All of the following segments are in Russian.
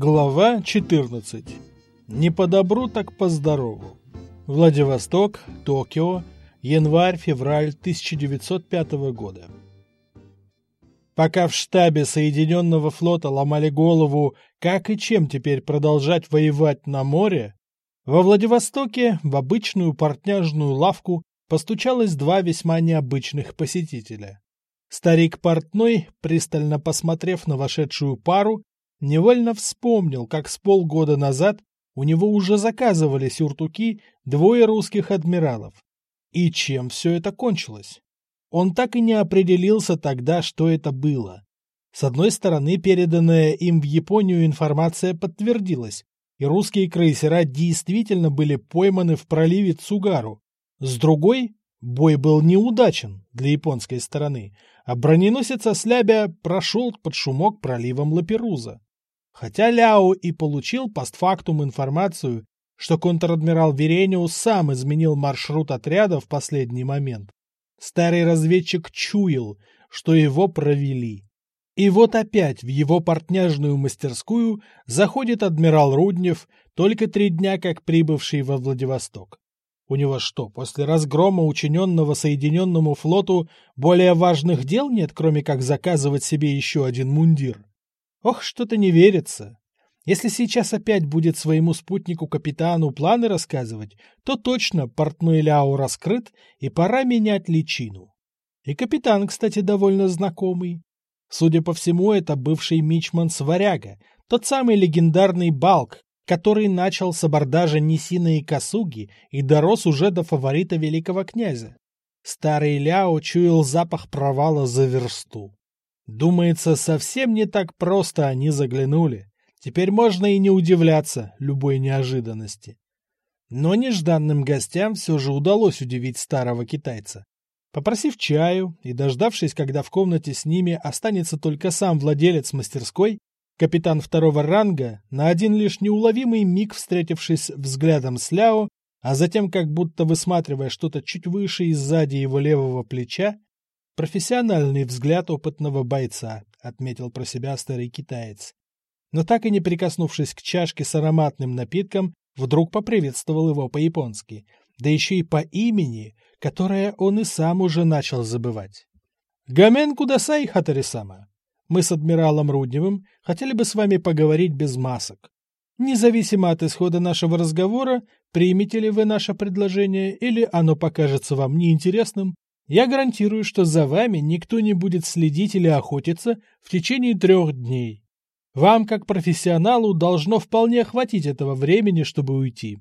Глава 14. Не по добру, так по здорову. Владивосток, Токио, январь-февраль 1905 года. Пока в штабе Соединенного флота ломали голову, как и чем теперь продолжать воевать на море, во Владивостоке в обычную портняжную лавку постучалось два весьма необычных посетителя. Старик портной, пристально посмотрев на вошедшую пару, невольно вспомнил, как с полгода назад у него уже заказывали сюртуки двое русских адмиралов. И чем все это кончилось? Он так и не определился тогда, что это было. С одной стороны, переданная им в Японию информация подтвердилась, и русские крейсера действительно были пойманы в проливе Цугару. С другой, бой был неудачен для японской стороны, а броненосец Ослябя прошел под шумок проливом Лаперуза. Хотя Ляо и получил постфактум информацию, что контр-адмирал Верениус сам изменил маршрут отряда в последний момент, старый разведчик чуял, что его провели. И вот опять в его портняжную мастерскую заходит адмирал Руднев, только три дня как прибывший во Владивосток. У него что, после разгрома, учиненного Соединенному флоту, более важных дел нет, кроме как заказывать себе еще один мундир? Ох, что-то не верится. Если сейчас опять будет своему спутнику-капитану планы рассказывать, то точно портной Ляо раскрыт, и пора менять личину. И капитан, кстати, довольно знакомый. Судя по всему, это бывший мичман Сваряга, тот самый легендарный Балк, который начал с абордажа Нисина и Касуги и дорос уже до фаворита великого князя. Старый Ляо чуял запах провала за версту. Думается, совсем не так просто они заглянули. Теперь можно и не удивляться любой неожиданности. Но нежданным гостям все же удалось удивить старого китайца. Попросив чаю и дождавшись, когда в комнате с ними останется только сам владелец мастерской, капитан второго ранга, на один лишь неуловимый миг встретившись взглядом с Ляо, а затем как будто высматривая что-то чуть выше и сзади его левого плеча, Профессиональный взгляд опытного бойца, отметил про себя старый китаец. Но так и не прикоснувшись к чашке с ароматным напитком, вдруг поприветствовал его по-японски, да еще и по имени, которое он и сам уже начал забывать. «Гамен Кудасай, Хатарисама, мы с адмиралом Рудневым хотели бы с вами поговорить без масок. Независимо от исхода нашего разговора, примете ли вы наше предложение или оно покажется вам неинтересным, я гарантирую, что за вами никто не будет следить или охотиться в течение трех дней. Вам, как профессионалу, должно вполне хватить этого времени, чтобы уйти.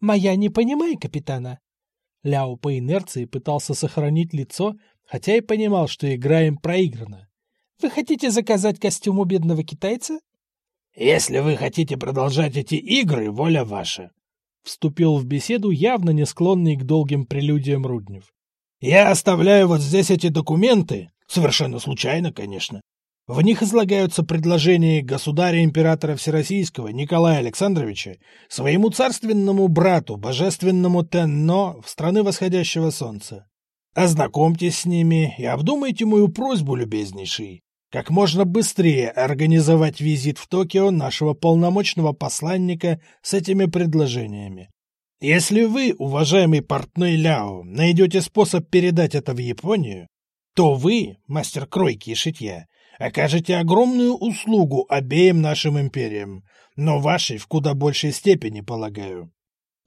Моя не понимай, капитана. Ляо по инерции пытался сохранить лицо, хотя и понимал, что игра им проиграна. Вы хотите заказать костюм у бедного китайца? Если вы хотите продолжать эти игры, воля ваша. Вступил в беседу явно не склонный к долгим прелюдиям Руднев. Я оставляю вот здесь эти документы, совершенно случайно, конечно. В них излагаются предложения государя-императора Всероссийского Николая Александровича своему царственному брату, божественному Тенно в страны восходящего солнца. Ознакомьтесь с ними и обдумайте мою просьбу, любезнейший, как можно быстрее организовать визит в Токио нашего полномочного посланника с этими предложениями. Если вы, уважаемый портной Ляо, найдете способ передать это в Японию, то вы, мастер кройки и шитья, окажете огромную услугу обеим нашим империям, но вашей в куда большей степени, полагаю.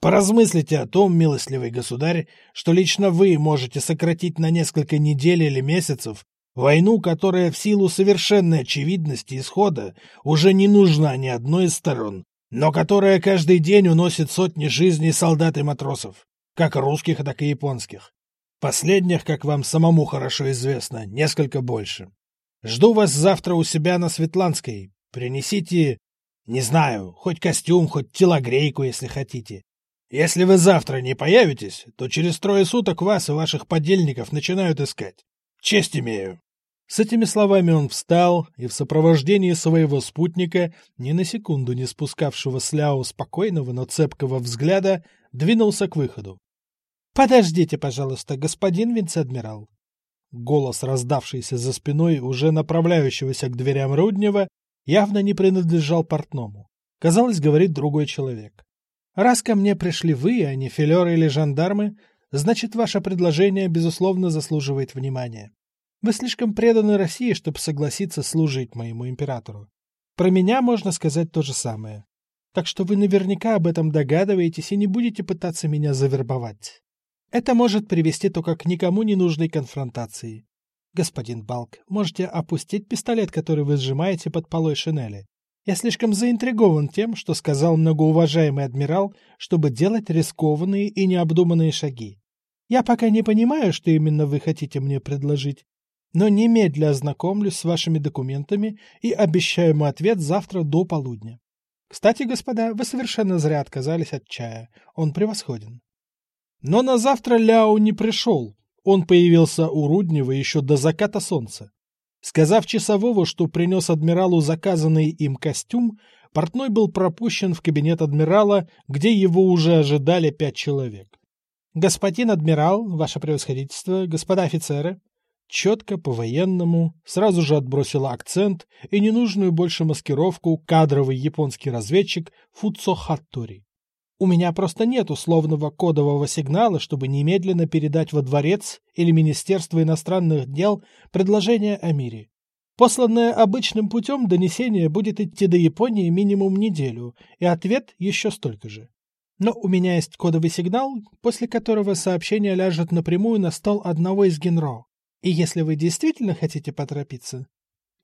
Поразмыслите о том, милостливый государь, что лично вы можете сократить на несколько недель или месяцев войну, которая в силу совершенной очевидности исхода уже не нужна ни одной из сторон, но которая каждый день уносит сотни жизней солдат и матросов, как русских, так и японских. Последних, как вам самому хорошо известно, несколько больше. Жду вас завтра у себя на Светланской. Принесите, не знаю, хоть костюм, хоть телогрейку, если хотите. Если вы завтра не появитесь, то через трое суток вас и ваших подельников начинают искать. Честь имею. С этими словами он встал и в сопровождении своего спутника, ни на секунду не спускавшего с Ляо спокойного, но цепкого взгляда, двинулся к выходу. «Подождите, пожалуйста, господин вице-адмирал». Голос, раздавшийся за спиной уже направляющегося к дверям Руднева, явно не принадлежал портному. Казалось, говорит другой человек. Раз ко мне пришли вы, а не филеры или жандармы, значит, ваше предложение, безусловно, заслуживает внимания. Вы слишком преданы России, чтобы согласиться служить моему императору. Про меня можно сказать то же самое. Так что вы наверняка об этом догадываетесь и не будете пытаться меня завербовать. Это может привести только к никому не нужной конфронтации. Господин Балк, можете опустить пистолет, который вы сжимаете под полой шинели. Я слишком заинтригован тем, что сказал многоуважаемый адмирал, чтобы делать рискованные и необдуманные шаги. Я пока не понимаю, что именно вы хотите мне предложить, но немедля ознакомлюсь с вашими документами и обещаю ему ответ завтра до полудня. Кстати, господа, вы совершенно зря отказались от чая. Он превосходен. Но на завтра Ляо не пришел. Он появился у Руднева еще до заката солнца. Сказав часового, что принес адмиралу заказанный им костюм, портной был пропущен в кабинет адмирала, где его уже ожидали пять человек. «Господин адмирал, ваше превосходительство, господа офицеры», четко, по-военному, сразу же отбросила акцент и ненужную больше маскировку кадровый японский разведчик Фуцо Хаттори. У меня просто нет условного кодового сигнала, чтобы немедленно передать во дворец или Министерство иностранных дел предложение о мире. Посланное обычным путем донесение будет идти до Японии минимум неделю, и ответ еще столько же. Но у меня есть кодовый сигнал, после которого сообщение ляжет напрямую на стол одного из генро. И если вы действительно хотите поторопиться...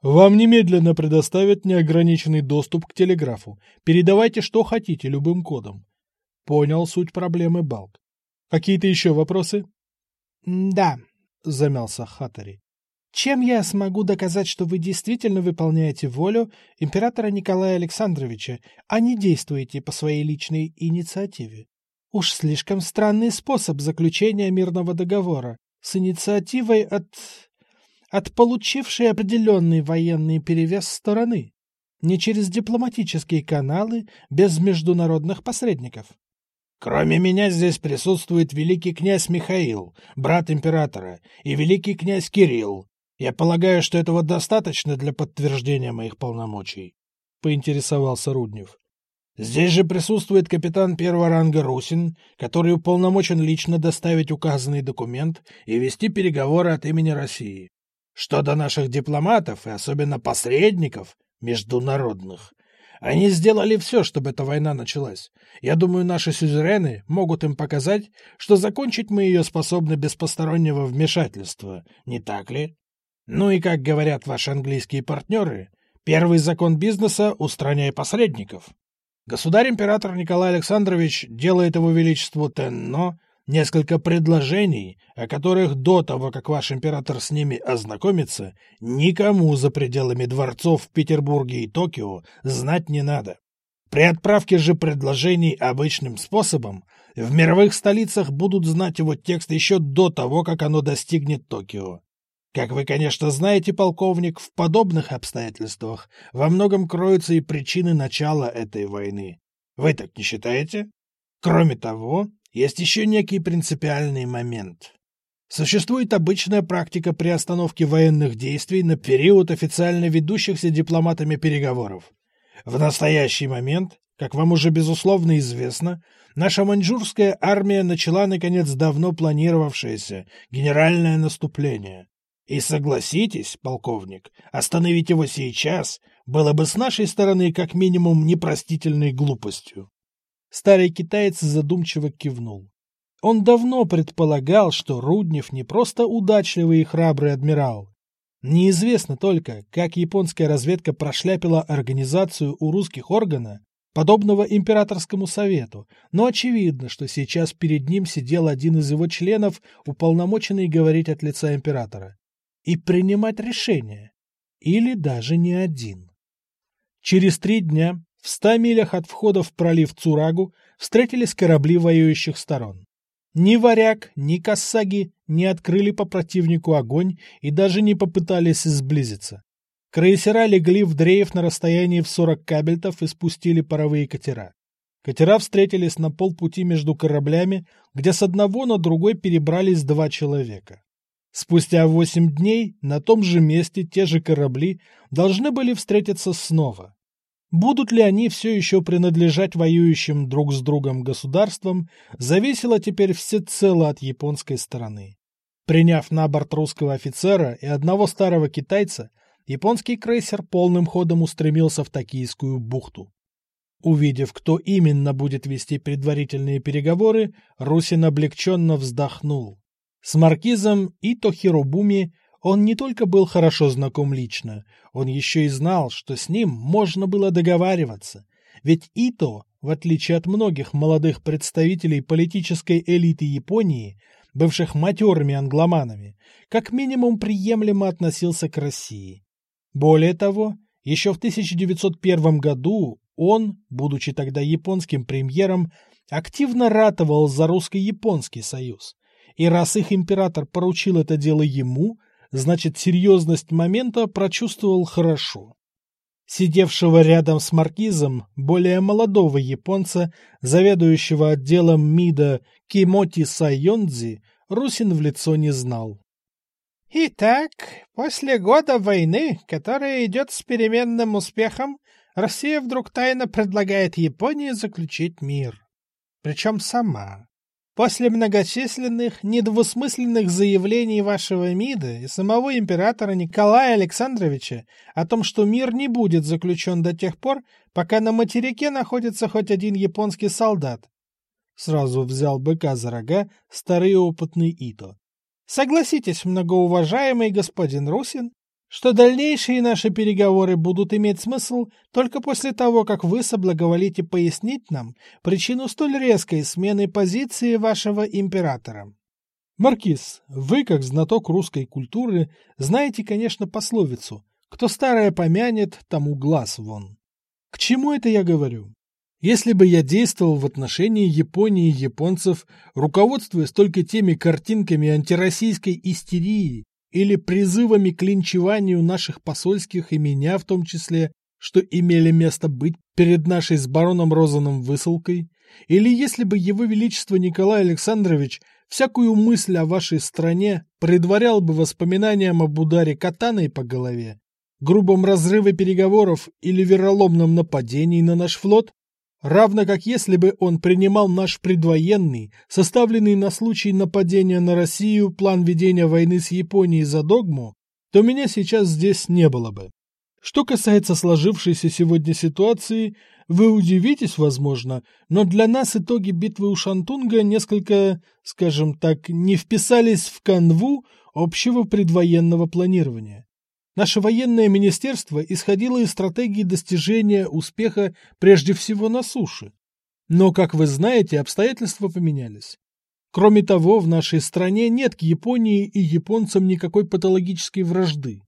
Вам немедленно предоставят неограниченный доступ к телеграфу. Передавайте, что хотите, любым кодом. Понял суть проблемы Балк. Какие-то еще вопросы? Да, замялся Хаттери. Чем я смогу доказать, что вы действительно выполняете волю императора Николая Александровича, а не действуете по своей личной инициативе? Уж слишком странный способ заключения мирного договора с инициативой от... от получившей определенный военный перевес стороны, не через дипломатические каналы, без международных посредников. Кроме меня здесь присутствует великий князь Михаил, брат императора, и великий князь Кирилл. Я полагаю, что этого достаточно для подтверждения моих полномочий, — поинтересовался Руднев. Здесь же присутствует капитан первого ранга Русин, который уполномочен лично доставить указанный документ и вести переговоры от имени России. Что до наших дипломатов и особенно посредников международных, они сделали все, чтобы эта война началась. Я думаю, наши сюзерены могут им показать, что закончить мы ее способны без постороннего вмешательства, не так ли? Ну и, как говорят ваши английские партнеры, первый закон бизнеса — устраняй посредников. Государь-император Николай Александрович делает его величеству Тенно несколько предложений, о которых до того, как ваш император с ними ознакомится, никому за пределами дворцов в Петербурге и Токио знать не надо. При отправке же предложений обычным способом в мировых столицах будут знать его текст еще до того, как оно достигнет Токио. Как вы, конечно, знаете, полковник, в подобных обстоятельствах во многом кроются и причины начала этой войны. Вы так не считаете? Кроме того, есть еще некий принципиальный момент. Существует обычная практика приостановки военных действий на период официально ведущихся дипломатами переговоров. В настоящий момент, как вам уже безусловно известно, наша маньчжурская армия начала наконец давно планировавшееся генеральное наступление. И согласитесь, полковник, остановить его сейчас было бы с нашей стороны как минимум непростительной глупостью. Старый китаец задумчиво кивнул. Он давно предполагал, что Руднев не просто удачливый и храбрый адмирал. Неизвестно только, как японская разведка прошляпила организацию у русских органа, подобного императорскому совету, но очевидно, что сейчас перед ним сидел один из его членов, уполномоченный говорить от лица императора, и принимать решения. Или даже не один. Через три дня в ста милях от входа в пролив Цурагу встретились корабли воюющих сторон. Ни варяг, ни кассаги не открыли по противнику огонь и даже не попытались сблизиться. Крейсера легли в дрейф на расстоянии в 40 кабельтов и спустили паровые катера. Катера встретились на полпути между кораблями, где с одного на другой перебрались два человека. Спустя восемь дней на том же месте те же корабли должны были встретиться снова. Будут ли они все еще принадлежать воюющим друг с другом государствам, зависело теперь всецело от японской стороны. Приняв на борт русского офицера и одного старого китайца, японский крейсер полным ходом устремился в Токийскую бухту. Увидев, кто именно будет вести предварительные переговоры, Русин облегченно вздохнул. С маркизом Ито Хиробуми он не только был хорошо знаком лично, он еще и знал, что с ним можно было договариваться. Ведь Ито, в отличие от многих молодых представителей политической элиты Японии, бывших матерыми англоманами, как минимум приемлемо относился к России. Более того, еще в 1901 году он, будучи тогда японским премьером, активно ратовал за русско-японский союз. И раз их император поручил это дело ему – значит, серьезность момента прочувствовал хорошо. Сидевшего рядом с маркизом, более молодого японца, заведующего отделом МИДа Кимоти Сайонзи, Русин в лицо не знал. Итак, после года войны, которая идет с переменным успехом, Россия вдруг тайно предлагает Японии заключить мир. Причем сама. После многочисленных, недвусмысленных заявлений вашего МИДа и самого императора Николая Александровича о том, что мир не будет заключен до тех пор, пока на материке находится хоть один японский солдат. Сразу взял быка за рога старый опытный Ито. Согласитесь, многоуважаемый господин Русин, что дальнейшие наши переговоры будут иметь смысл только после того, как вы соблаговолите пояснить нам причину столь резкой смены позиции вашего императора. Маркиз, вы, как знаток русской культуры, знаете, конечно, пословицу «Кто старое помянет, тому глаз вон». К чему это я говорю? Если бы я действовал в отношении Японии и японцев, руководствуясь только теми картинками антироссийской истерии, или призывами к линчеванию наших посольских и меня в том числе, что имели место быть перед нашей с бароном Розаном высылкой, или если бы его величество Николай Александрович всякую мысль о вашей стране предварял бы воспоминаниям об ударе катаной по голове, грубом разрыве переговоров или вероломном нападении на наш флот, равно как если бы он принимал наш предвоенный, составленный на случай нападения на Россию план ведения войны с Японией за догму, то меня сейчас здесь не было бы. Что касается сложившейся сегодня ситуации, вы удивитесь, возможно, но для нас итоги битвы у Шантунга несколько, скажем так, не вписались в канву общего предвоенного планирования. Наше военное министерство исходило из стратегии достижения успеха прежде всего на суше. Но, как вы знаете, обстоятельства поменялись. Кроме того, в нашей стране нет к Японии и японцам никакой патологической вражды.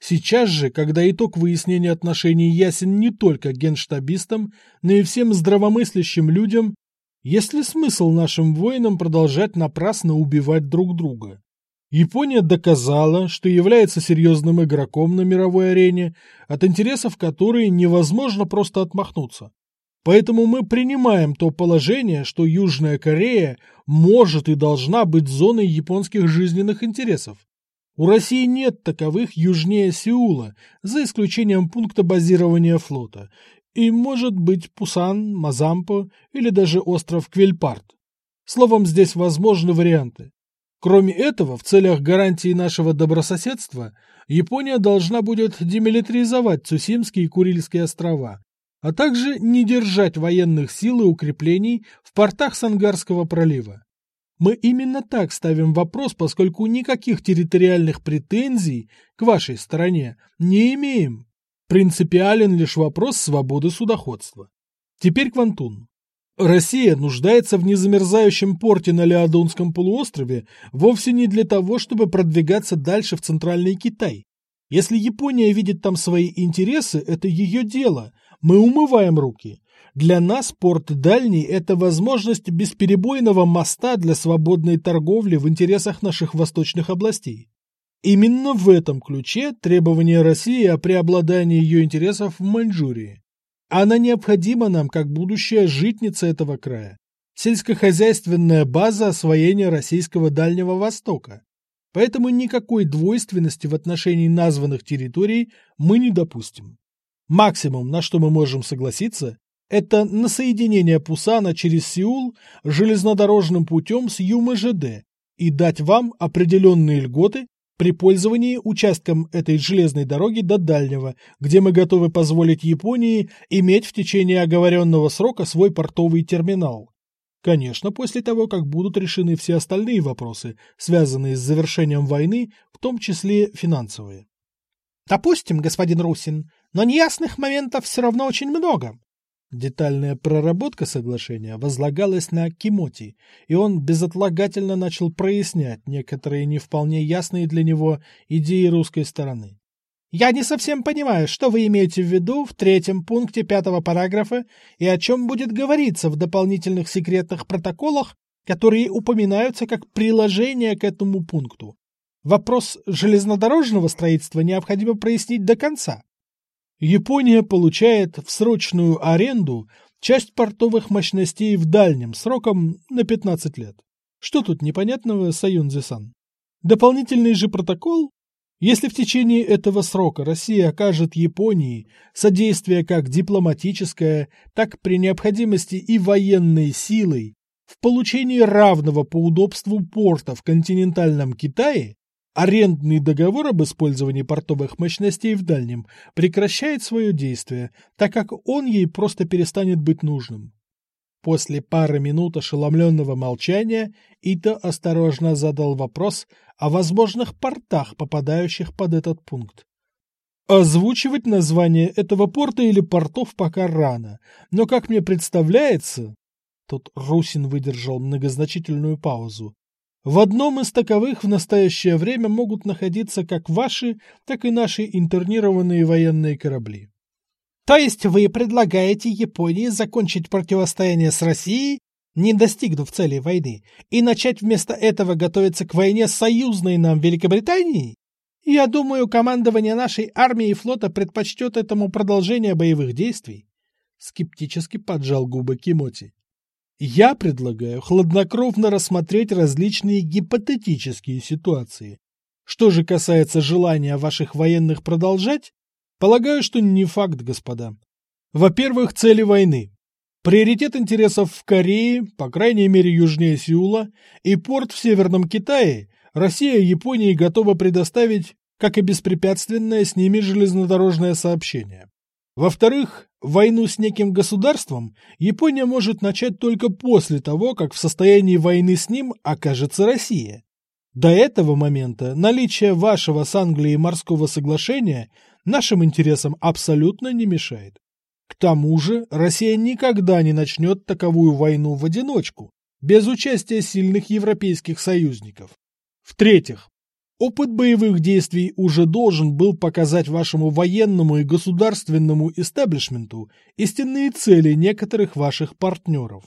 Сейчас же, когда итог выяснения отношений ясен не только генштабистам, но и всем здравомыслящим людям, есть ли смысл нашим воинам продолжать напрасно убивать друг друга? Япония доказала, что является серьезным игроком на мировой арене, от интересов которой невозможно просто отмахнуться. Поэтому мы принимаем то положение, что Южная Корея может и должна быть зоной японских жизненных интересов. У России нет таковых южнее Сеула, за исключением пункта базирования флота, и может быть Пусан, Мазампо или даже остров Квельпарт. Словом, здесь возможны варианты. Кроме этого, в целях гарантии нашего добрососедства, Япония должна будет демилитаризовать Цусимские и Курильские острова, а также не держать военных сил и укреплений в портах Сангарского пролива. Мы именно так ставим вопрос, поскольку никаких территориальных претензий к вашей стороне не имеем. Принципиален лишь вопрос свободы судоходства. Теперь к Вантуну. Россия нуждается в незамерзающем порте на Леодонском полуострове вовсе не для того, чтобы продвигаться дальше в Центральный Китай. Если Япония видит там свои интересы, это ее дело. Мы умываем руки. Для нас порт дальний – это возможность бесперебойного моста для свободной торговли в интересах наших восточных областей. Именно в этом ключе требования России о преобладании ее интересов в Маньчжурии. Она необходима нам как будущая житница этого края. Сельскохозяйственная база освоения российского Дальнего Востока. Поэтому никакой двойственности в отношении названных территорий мы не допустим. Максимум, на что мы можем согласиться, это на соединение Пусана через Сеул железнодорожным путем с ЮМЖД и дать вам определенные льготы при пользовании участком этой железной дороги до дальнего, где мы готовы позволить Японии иметь в течение оговоренного срока свой портовый терминал. Конечно, после того, как будут решены все остальные вопросы, связанные с завершением войны, в том числе финансовые. Допустим, господин Русин, но неясных моментов все равно очень много. Детальная проработка соглашения возлагалась на Кимоти, и он безотлагательно начал прояснять некоторые не вполне ясные для него идеи русской стороны. «Я не совсем понимаю, что вы имеете в виду в третьем пункте пятого параграфа и о чем будет говориться в дополнительных секретных протоколах, которые упоминаются как приложение к этому пункту. Вопрос железнодорожного строительства необходимо прояснить до конца. Япония получает в срочную аренду часть портовых мощностей в дальнем сроком на 15 лет. Что тут непонятного, Саюнзи-сан? Дополнительный же протокол? Если в течение этого срока Россия окажет Японии содействие как дипломатическое, так при необходимости и военной силой в получении равного по удобству порта в континентальном Китае, Арендный договор об использовании портовых мощностей в дальнем прекращает свое действие, так как он ей просто перестанет быть нужным. После пары минут ошеломленного молчания Ита осторожно задал вопрос о возможных портах, попадающих под этот пункт. Озвучивать название этого порта или портов пока рано, но, как мне представляется... Тут Русин выдержал многозначительную паузу. В одном из таковых в настоящее время могут находиться как ваши, так и наши интернированные военные корабли. То есть вы предлагаете Японии закончить противостояние с Россией, не достигнув цели войны, и начать вместо этого готовиться к войне с союзной нам Великобританией? Я думаю, командование нашей армии и флота предпочтет этому продолжение боевых действий. Скептически поджал губы Кимоти. Я предлагаю хладнокровно рассмотреть различные гипотетические ситуации. Что же касается желания ваших военных продолжать, полагаю, что не факт, господа. Во-первых, цели войны. Приоритет интересов в Корее, по крайней мере южнее Сеула, и порт в Северном Китае Россия и Япония готовы предоставить, как и беспрепятственное с ними железнодорожное сообщение. Во-вторых, войну с неким государством Япония может начать только после того, как в состоянии войны с ним окажется Россия. До этого момента наличие вашего с Англией морского соглашения нашим интересам абсолютно не мешает. К тому же Россия никогда не начнет таковую войну в одиночку, без участия сильных европейских союзников. В-третьих, Опыт боевых действий уже должен был показать вашему военному и государственному истеблишменту истинные цели некоторых ваших партнеров.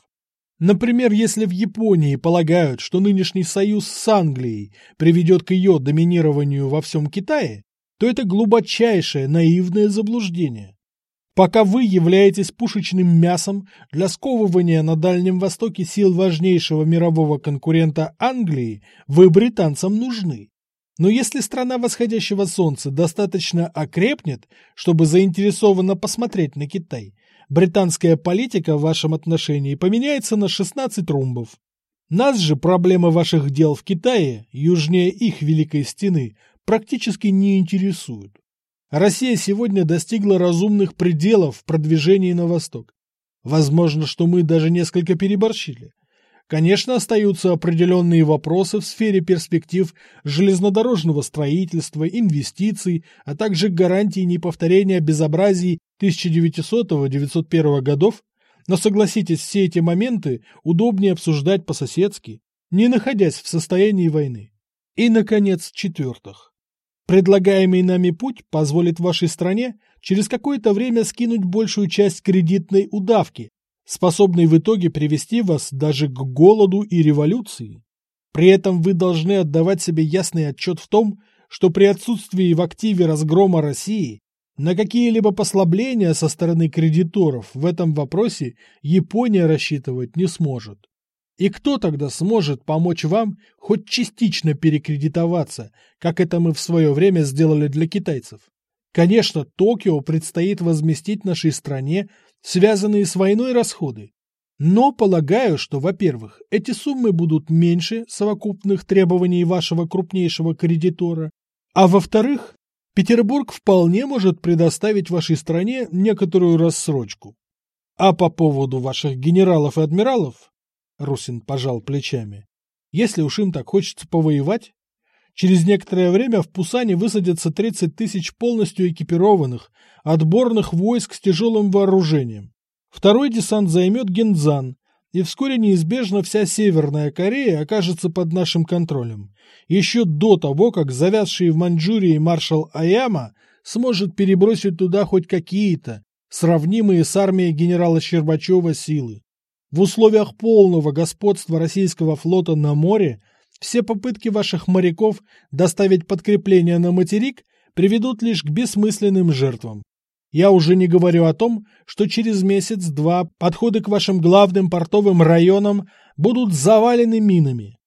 Например, если в Японии полагают, что нынешний союз с Англией приведет к ее доминированию во всем Китае, то это глубочайшее наивное заблуждение. Пока вы являетесь пушечным мясом для сковывания на Дальнем Востоке сил важнейшего мирового конкурента Англии, вы британцам нужны. Но если страна восходящего солнца достаточно окрепнет, чтобы заинтересованно посмотреть на Китай, британская политика в вашем отношении поменяется на 16 румбов. Нас же проблемы ваших дел в Китае, южнее их Великой Стены, практически не интересуют. Россия сегодня достигла разумных пределов в продвижении на восток. Возможно, что мы даже несколько переборщили. Конечно, остаются определенные вопросы в сфере перспектив железнодорожного строительства, инвестиций, а также гарантий неповторения безобразий 1900-1901 годов, но согласитесь, все эти моменты удобнее обсуждать по-соседски, не находясь в состоянии войны. И, наконец, четвертых. Предлагаемый нами путь позволит вашей стране через какое-то время скинуть большую часть кредитной удавки, способный в итоге привести вас даже к голоду и революции. При этом вы должны отдавать себе ясный отчет в том, что при отсутствии в активе разгрома России на какие-либо послабления со стороны кредиторов в этом вопросе Япония рассчитывать не сможет. И кто тогда сможет помочь вам хоть частично перекредитоваться, как это мы в свое время сделали для китайцев? Конечно, Токио предстоит возместить нашей стране связанные с войной расходы. Но полагаю, что, во-первых, эти суммы будут меньше совокупных требований вашего крупнейшего кредитора, а во-вторых, Петербург вполне может предоставить вашей стране некоторую рассрочку. А по поводу ваших генералов и адмиралов, Русин пожал плечами, если уж им так хочется повоевать, через некоторое время в Пусане высадятся 30 тысяч полностью экипированных, отборных войск с тяжелым вооружением. Второй десант займет Гензан, и вскоре неизбежно вся Северная Корея окажется под нашим контролем. Еще до того, как завязший в Маньчжурии маршал Аяма сможет перебросить туда хоть какие-то, сравнимые с армией генерала Щербачева силы. В условиях полного господства российского флота на море все попытки ваших моряков доставить подкрепление на материк приведут лишь к бессмысленным жертвам. Я уже не говорю о том, что через месяц-два подходы к вашим главным портовым районам будут завалены минами.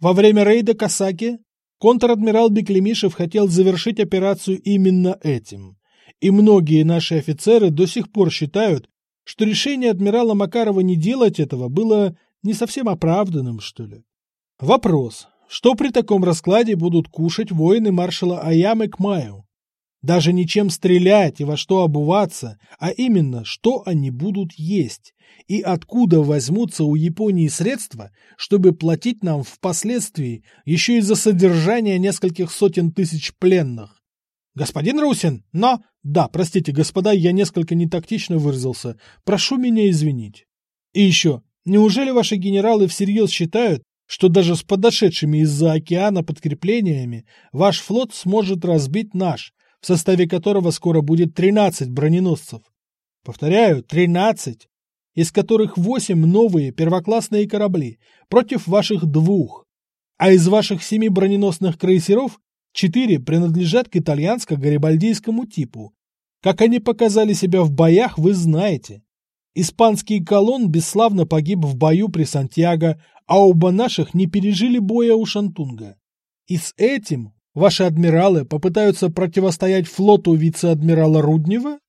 Во время рейда Касаки контр-адмирал Беклемишев хотел завершить операцию именно этим. И многие наши офицеры до сих пор считают, что решение адмирала Макарова не делать этого было не совсем оправданным, что ли. Вопрос, что при таком раскладе будут кушать воины маршала Аямы к маю? Даже не чем стрелять и во что обуваться, а именно, что они будут есть, и откуда возьмутся у Японии средства, чтобы платить нам впоследствии еще и за содержание нескольких сотен тысяч пленных. Господин Русин, но... Да, простите, господа, я несколько нетактично выразился. Прошу меня извинить. И еще, неужели ваши генералы всерьез считают, что даже с подошедшими из-за океана подкреплениями ваш флот сможет разбить наш, в составе которого скоро будет 13 броненосцев. Повторяю, 13, из которых 8 новые первоклассные корабли против ваших двух. А из ваших семи броненосных крейсеров 4 принадлежат к итальянско-гарибальдийскому типу. Как они показали себя в боях, вы знаете. Испанский колонн бесславно погиб в бою при Сантьяго, а оба наших не пережили боя у Шантунга. И с этим Ваши адмиралы попытаются противостоять флоту вице-адмирала Руднева?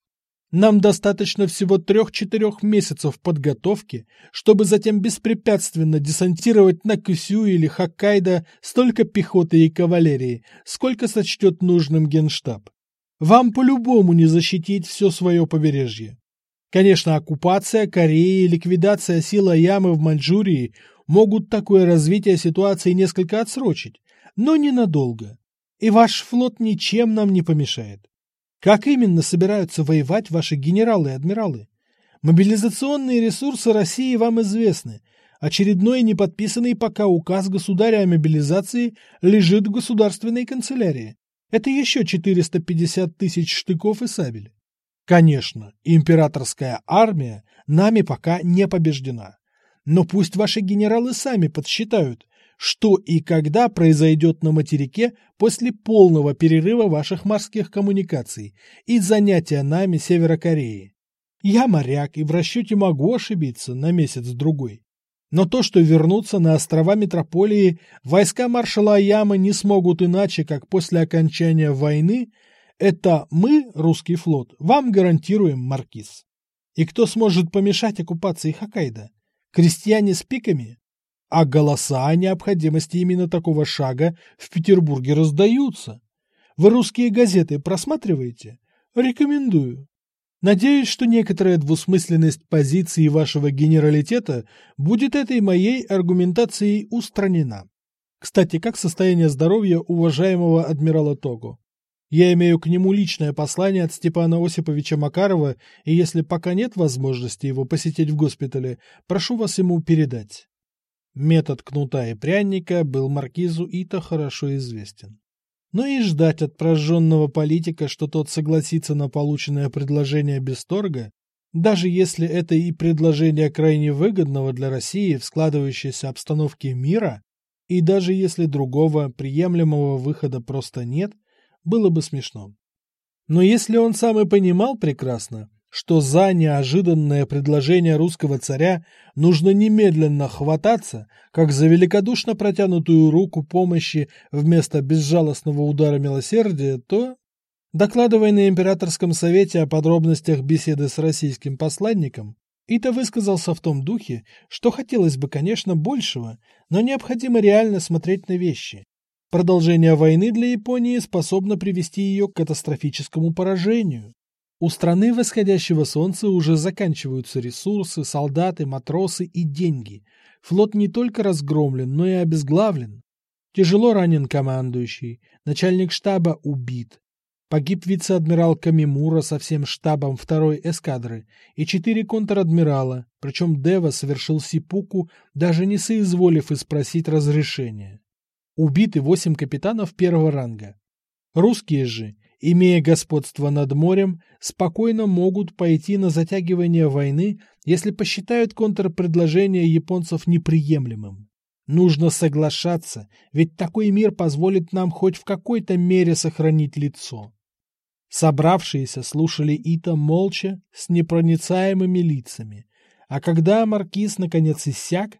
Нам достаточно всего трех-четырех месяцев подготовки, чтобы затем беспрепятственно десантировать на Кюсю или Хоккайдо столько пехоты и кавалерии, сколько сочтет нужным генштаб. Вам по-любому не защитить все свое побережье. Конечно, оккупация Кореи ликвидация сил Ямы в Маньчжурии могут такое развитие ситуации несколько отсрочить, но ненадолго и ваш флот ничем нам не помешает. Как именно собираются воевать ваши генералы и адмиралы? Мобилизационные ресурсы России вам известны. Очередной неподписанный пока указ государя о мобилизации лежит в государственной канцелярии. Это еще 450 тысяч штыков и сабель. Конечно, императорская армия нами пока не побеждена. Но пусть ваши генералы сами подсчитают, что и когда произойдет на материке после полного перерыва ваших морских коммуникаций и занятия нами Севера Кореи. Я моряк и в расчете могу ошибиться на месяц-другой. Но то, что вернуться на острова Метрополии войска маршала Аяма не смогут иначе, как после окончания войны, это мы, русский флот, вам гарантируем, Маркиз. И кто сможет помешать оккупации Хоккайдо? Крестьяне с пиками? А голоса о необходимости именно такого шага в Петербурге раздаются. Вы русские газеты просматриваете? Рекомендую. Надеюсь, что некоторая двусмысленность позиции вашего генералитета будет этой моей аргументацией устранена. Кстати, как состояние здоровья уважаемого адмирала Того? Я имею к нему личное послание от Степана Осиповича Макарова, и если пока нет возможности его посетить в госпитале, прошу вас ему передать. Метод кнута и пряника был маркизу Ита хорошо известен. Но и ждать от прожженного политика, что тот согласится на полученное предложение без торга, даже если это и предложение крайне выгодного для России в складывающейся обстановке мира, и даже если другого приемлемого выхода просто нет, было бы смешно. Но если он сам и понимал прекрасно, что за неожиданное предложение русского царя нужно немедленно хвататься, как за великодушно протянутую руку помощи вместо безжалостного удара милосердия, то, докладывая на императорском совете о подробностях беседы с российским посланником, Ита высказался в том духе, что хотелось бы, конечно, большего, но необходимо реально смотреть на вещи. Продолжение войны для Японии способно привести ее к катастрофическому поражению. У страны восходящего солнца уже заканчиваются ресурсы, солдаты, матросы и деньги. Флот не только разгромлен, но и обезглавлен. Тяжело ранен командующий, начальник штаба убит. Погиб вице-адмирал Камимура со всем штабом второй эскадры и четыре контр-адмирала, причем Дева совершил сипуку, даже не соизволив и спросить разрешения. Убиты восемь капитанов первого ранга. Русские же, имея господство над морем, спокойно могут пойти на затягивание войны, если посчитают контрпредложение японцев неприемлемым. Нужно соглашаться, ведь такой мир позволит нам хоть в какой-то мере сохранить лицо. Собравшиеся слушали Ита молча, с непроницаемыми лицами. А когда маркиз наконец иссяк,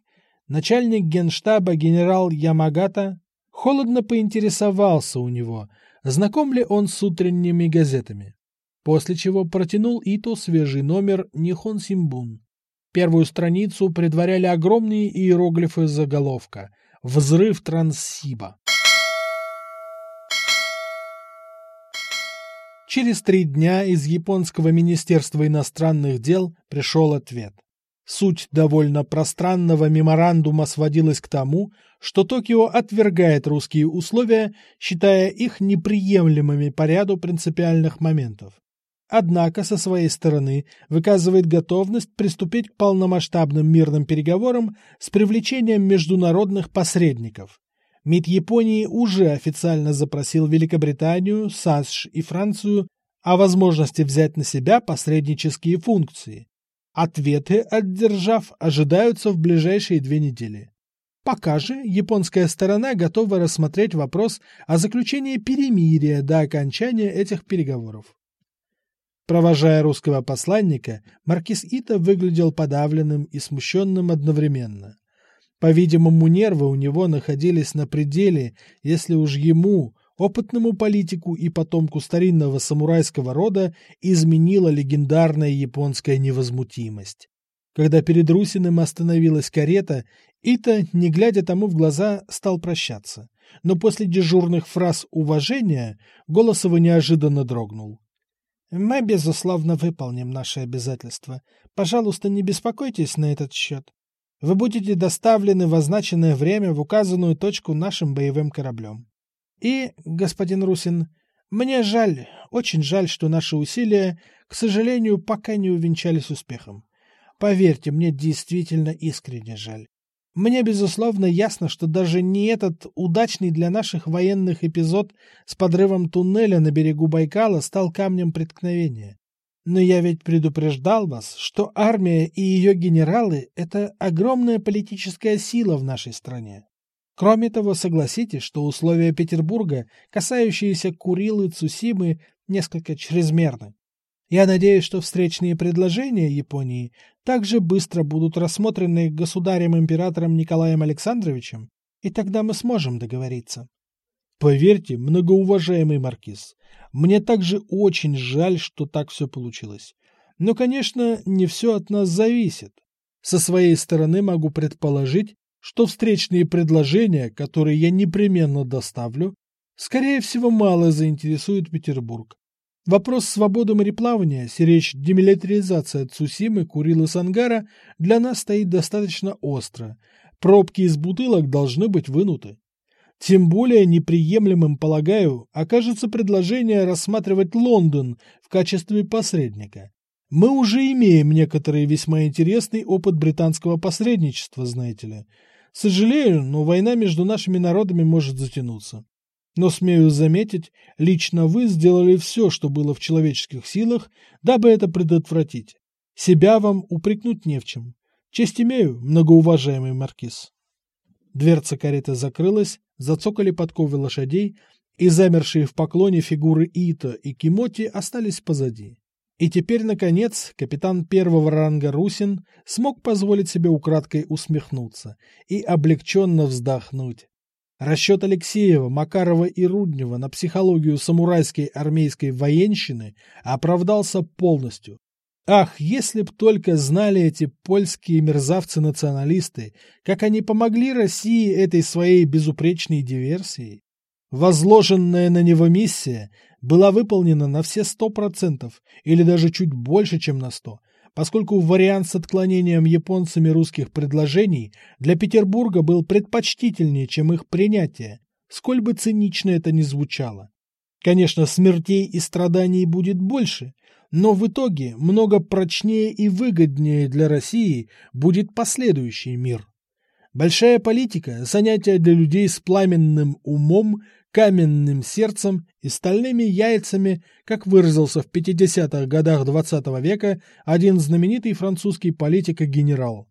начальник генштаба генерал Ямагата холодно поинтересовался у него, знаком ли он с утренними газетами, после чего протянул Ито свежий номер Нихон Симбун. Первую страницу предваряли огромные иероглифы заголовка «Взрыв Транссиба». Через три дня из японского министерства иностранных дел пришел ответ. Суть довольно пространного меморандума сводилась к тому, что Токио отвергает русские условия, считая их неприемлемыми по ряду принципиальных моментов. Однако со своей стороны выказывает готовность приступить к полномасштабным мирным переговорам с привлечением международных посредников. МИД Японии уже официально запросил Великобританию, САСШ и Францию о возможности взять на себя посреднические функции. Ответы от держав ожидаются в ближайшие две недели. Пока же японская сторона готова рассмотреть вопрос о заключении перемирия до окончания этих переговоров. Провожая русского посланника, маркиз Ита выглядел подавленным и смущенным одновременно. По-видимому, нервы у него находились на пределе, если уж ему, опытному политику и потомку старинного самурайского рода, изменила легендарная японская невозмутимость. Когда перед Русиным остановилась карета, Ита, не глядя тому в глаза, стал прощаться. Но после дежурных фраз уважения голос его неожиданно дрогнул. «Мы, безусловно, выполним наши обязательства. Пожалуйста, не беспокойтесь на этот счет. Вы будете доставлены в означенное время в указанную точку нашим боевым кораблем. И, господин Русин, мне жаль, очень жаль, что наши усилия, к сожалению, пока не увенчались успехом. Поверьте, мне действительно искренне жаль. Мне, безусловно, ясно, что даже не этот удачный для наших военных эпизод с подрывом туннеля на берегу Байкала стал камнем преткновения. Но я ведь предупреждал вас, что армия и ее генералы – это огромная политическая сила в нашей стране. Кроме того, согласитесь, что условия Петербурга, касающиеся Курилы Цусимы, несколько чрезмерны. Я надеюсь, что встречные предложения Японии также быстро будут рассмотрены государем-императором Николаем Александровичем, и тогда мы сможем договориться. Поверьте, многоуважаемый маркиз, мне также очень жаль, что так все получилось. Но, конечно, не все от нас зависит. Со своей стороны могу предположить, что встречные предложения, которые я непременно доставлю, скорее всего, мало заинтересуют Петербург. Вопрос свободы мореплавания, сиречь демилитаризация Цусимы, Курилы Сангара, для нас стоит достаточно остро. Пробки из бутылок должны быть вынуты. Тем более неприемлемым, полагаю, окажется предложение рассматривать Лондон в качестве посредника. Мы уже имеем некоторый весьма интересный опыт британского посредничества, знаете ли. Сожалею, но война между нашими народами может затянуться. Но, смею заметить, лично вы сделали все, что было в человеческих силах, дабы это предотвратить. Себя вам упрекнуть не в чем. Честь имею, многоуважаемый маркиз. Дверца кареты закрылась, зацокали подковы лошадей, и замершие в поклоне фигуры Ита и Кимоти остались позади. И теперь, наконец, капитан первого ранга Русин смог позволить себе украдкой усмехнуться и облегченно вздохнуть. Расчет Алексеева, Макарова и Руднева на психологию самурайской армейской военщины оправдался полностью. Ах, если б только знали эти польские мерзавцы-националисты, как они помогли России этой своей безупречной диверсией. Возложенная на него миссия была выполнена на все сто процентов, или даже чуть больше, чем на сто, поскольку вариант с отклонением японцами русских предложений для Петербурга был предпочтительнее, чем их принятие, сколь бы цинично это ни звучало. Конечно, смертей и страданий будет больше, но в итоге много прочнее и выгоднее для России будет последующий мир. Большая политика – занятие для людей с пламенным умом, каменным сердцем и стальными яйцами, как выразился в 50-х годах XX -го века один знаменитый французский политик и генерал.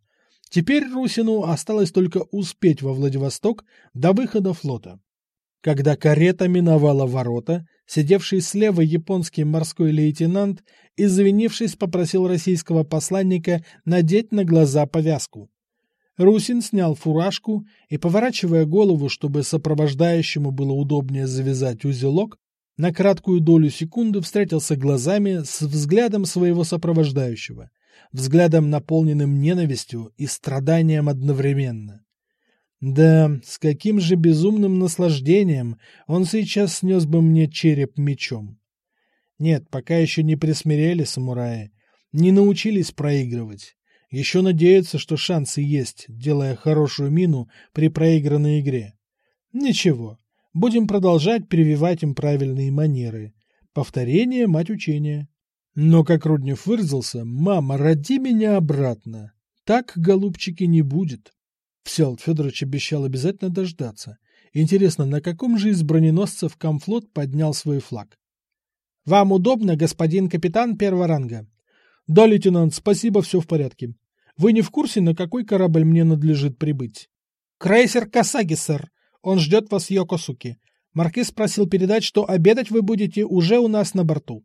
Теперь Русину осталось только успеть во Владивосток до выхода флота. Когда карета миновала ворота, сидевший слева японский морской лейтенант, извинившись, попросил российского посланника надеть на глаза повязку. Русин снял фуражку и, поворачивая голову, чтобы сопровождающему было удобнее завязать узелок, на краткую долю секунды встретился глазами с взглядом своего сопровождающего, взглядом, наполненным ненавистью и страданием одновременно. Да, с каким же безумным наслаждением он сейчас снес бы мне череп мечом. Нет, пока еще не присмирели самураи, не научились проигрывать. Еще надеются, что шансы есть, делая хорошую мину при проигранной игре. Ничего, будем продолжать прививать им правильные манеры. Повторение – мать учения. Но, как Руднев выразился, «Мама, роди меня обратно». Так, голубчики, не будет. Всеволод Федорович обещал обязательно дождаться. Интересно, на каком же из броненосцев Комфлот поднял свой флаг? «Вам удобно, господин капитан первого ранга?» «Да, лейтенант, спасибо, все в порядке. Вы не в курсе, на какой корабль мне надлежит прибыть?» «Крейсер Касаги, сэр. Он ждет вас в Йокосуке. Маркиз просил передать, что обедать вы будете уже у нас на борту».